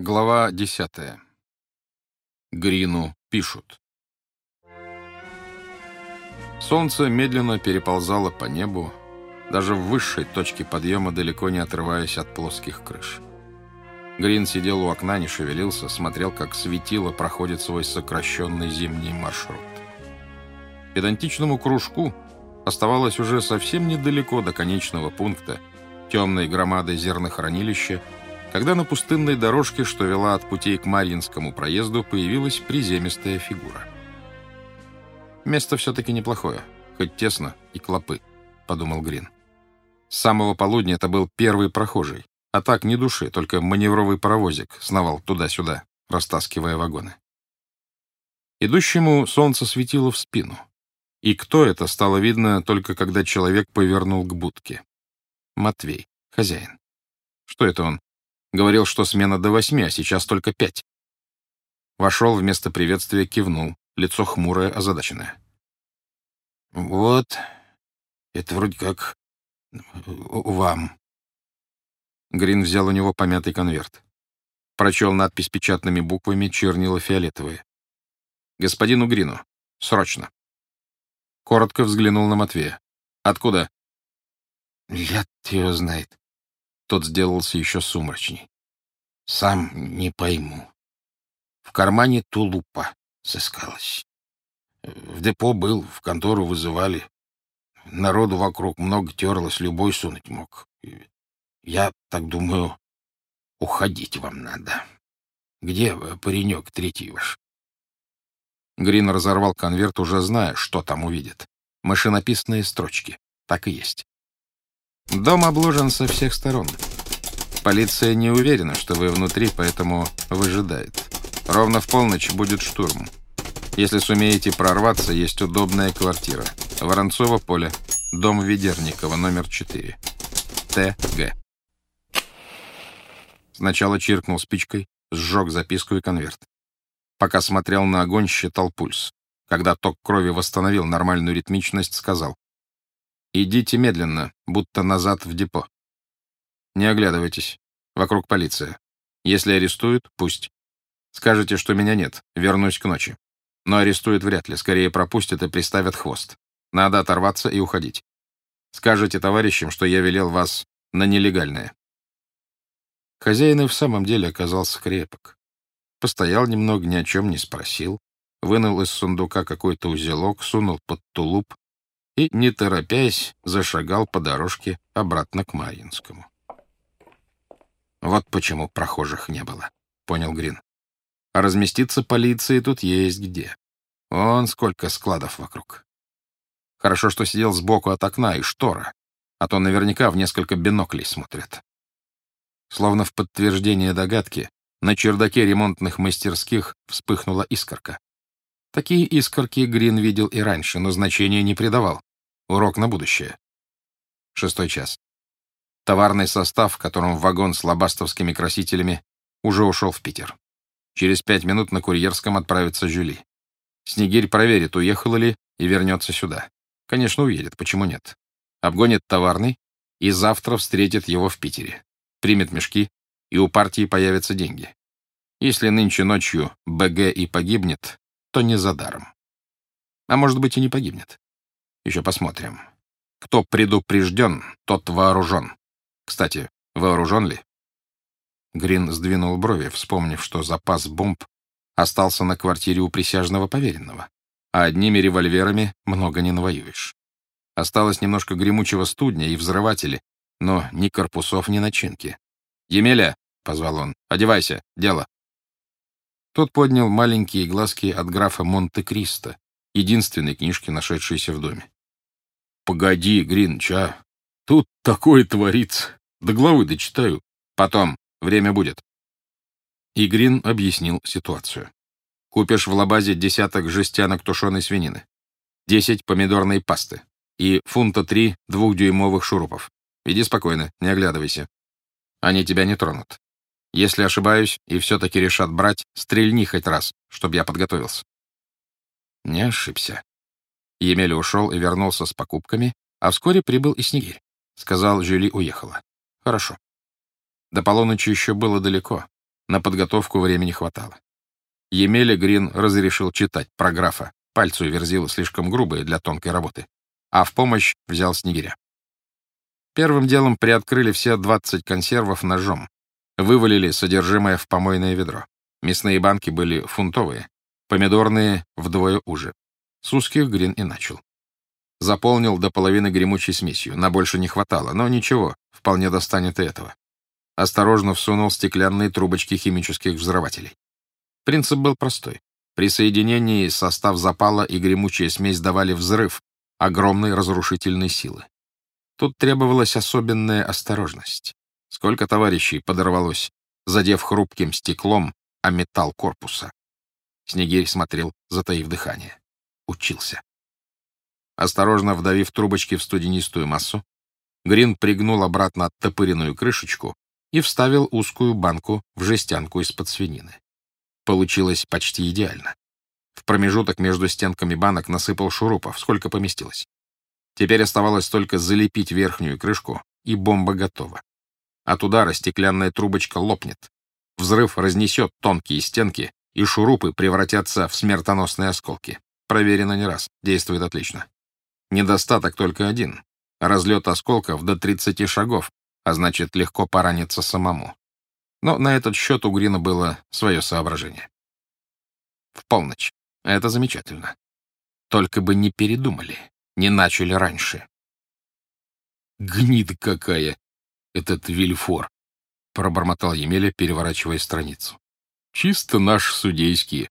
Глава десятая. Грину пишут. Солнце медленно переползало по небу, даже в высшей точке подъема далеко не отрываясь от плоских крыш. Грин сидел у окна, не шевелился, смотрел, как светило проходит свой сокращенный зимний маршрут. Педантичному кружку оставалось уже совсем недалеко до конечного пункта, темной громады зернохранилища, когда на пустынной дорожке, что вела от путей к Марьинскому проезду, появилась приземистая фигура. «Место все-таки неплохое, хоть тесно и клопы», — подумал Грин. С самого полудня это был первый прохожий, а так ни души, только маневровый паровозик сновал туда-сюда, растаскивая вагоны. Идущему солнце светило в спину. И кто это, стало видно только когда человек повернул к будке. Матвей, хозяин. Что это он? Говорил, что смена до восьми, а сейчас только пять. Вошел вместо приветствия, кивнул, лицо хмурое, озадаченное. «Вот, это вроде как вам». Грин взял у него помятый конверт. Прочел надпись печатными буквами, чернила фиолетовые. «Господину Грину. Срочно». Коротко взглянул на Матвея. «Откуда?» «Ляд его знает. Тот сделался еще сумрачней. Сам не пойму. В кармане тулупа сыскалась. В депо был, в контору вызывали. Народу вокруг много терлось, любой сунуть мог. Я так думаю, уходить вам надо. Где паренек третий ваш? Грин разорвал конверт, уже зная, что там увидит. Машинописные строчки. Так и есть. Дом обложен со всех сторон. Полиция не уверена, что вы внутри, поэтому выжидает. Ровно в полночь будет штурм. Если сумеете прорваться, есть удобная квартира. Воронцово поле, дом Ведерникова, номер 4. ТГ. Сначала чиркнул спичкой, сжег записку и конверт. Пока смотрел на огонь, считал пульс. Когда ток крови восстановил нормальную ритмичность, сказал. Идите медленно, будто назад в депо. Не оглядывайтесь. Вокруг полиция. Если арестуют, пусть. Скажете, что меня нет, вернусь к ночи. Но арестуют вряд ли, скорее пропустят и приставят хвост. Надо оторваться и уходить. Скажете товарищам, что я велел вас на нелегальное. Хозяин и в самом деле оказался крепок. Постоял немного, ни о чем не спросил, вынул из сундука какой-то узелок, сунул под тулуп, и, не торопясь, зашагал по дорожке обратно к Марьинскому. Вот почему прохожих не было, понял Грин. А разместиться полиции тут есть где. Вон сколько складов вокруг. Хорошо, что сидел сбоку от окна и штора, а то наверняка в несколько биноклей смотрят. Словно в подтверждение догадки, на чердаке ремонтных мастерских вспыхнула искорка. Такие искорки Грин видел и раньше, но значения не придавал. Урок на будущее. Шестой час. Товарный состав, в котором вагон с лобастовскими красителями, уже ушел в Питер. Через пять минут на курьерском отправится Жюли. Снегирь проверит, уехала ли, и вернется сюда. Конечно, уедет, почему нет? Обгонит товарный и завтра встретит его в Питере. Примет мешки, и у партии появятся деньги. Если нынче ночью БГ и погибнет, то не за даром. А может быть и не погибнет. Еще посмотрим. Кто предупрежден, тот вооружен. Кстати, вооружен ли? Грин сдвинул брови, вспомнив, что запас бомб остался на квартире у присяжного поверенного, а одними револьверами много не навоюешь. Осталось немножко гремучего студня и взрыватели, но ни корпусов, ни начинки. «Емеля!» — позвал он. «Одевайся, дело!» Тот поднял маленькие глазки от графа Монте-Кристо, единственной книжки, нашедшейся в доме. Погоди, Гринч, а? Тут такое творится. До главы дочитаю. Потом. Время будет. И Грин объяснил ситуацию. Купишь в лабазе десяток жестянок тушеной свинины, десять помидорной пасты и фунта три двухдюймовых шурупов. Иди спокойно, не оглядывайся. Они тебя не тронут. Если ошибаюсь и все-таки решат брать, стрельни хоть раз, чтобы я подготовился. Не ошибся. Емеля ушел и вернулся с покупками, а вскоре прибыл и Снегирь. Сказал, Жюли уехала. Хорошо. До полуночи еще было далеко. На подготовку времени хватало. Емеля Грин разрешил читать про графа. Пальцы у Верзила слишком грубые для тонкой работы. А в помощь взял снегиря. Первым делом приоткрыли все 20 консервов ножом. Вывалили содержимое в помойное ведро. Мясные банки были фунтовые, помидорные вдвое уже. С узких Грин и начал. Заполнил до половины гремучей смесью. На больше не хватало, но ничего, вполне достанет и этого. Осторожно всунул стеклянные трубочки химических взрывателей. Принцип был простой. При соединении состав запала и гремучая смесь давали взрыв огромной разрушительной силы. Тут требовалась особенная осторожность. Сколько товарищей подорвалось, задев хрупким стеклом о металл корпуса. Снегирь смотрел, затаив дыхание. Учился. Осторожно вдавив трубочки в студенистую массу, Грин пригнул обратно оттопыренную крышечку и вставил узкую банку в жестянку из-под свинины. Получилось почти идеально. В промежуток между стенками банок насыпал шурупов, сколько поместилось. Теперь оставалось только залепить верхнюю крышку, и бомба готова. От удара стеклянная трубочка лопнет. Взрыв разнесет тонкие стенки, и шурупы превратятся в смертоносные осколки. Проверено не раз, действует отлично. Недостаток только один. Разлет осколков до 30 шагов, а значит, легко пораниться самому. Но на этот счет у Грина было свое соображение. В полночь. Это замечательно. Только бы не передумали, не начали раньше. «Гнида какая! Этот Вильфор!» — пробормотал Емеля, переворачивая страницу. «Чисто наш судейские.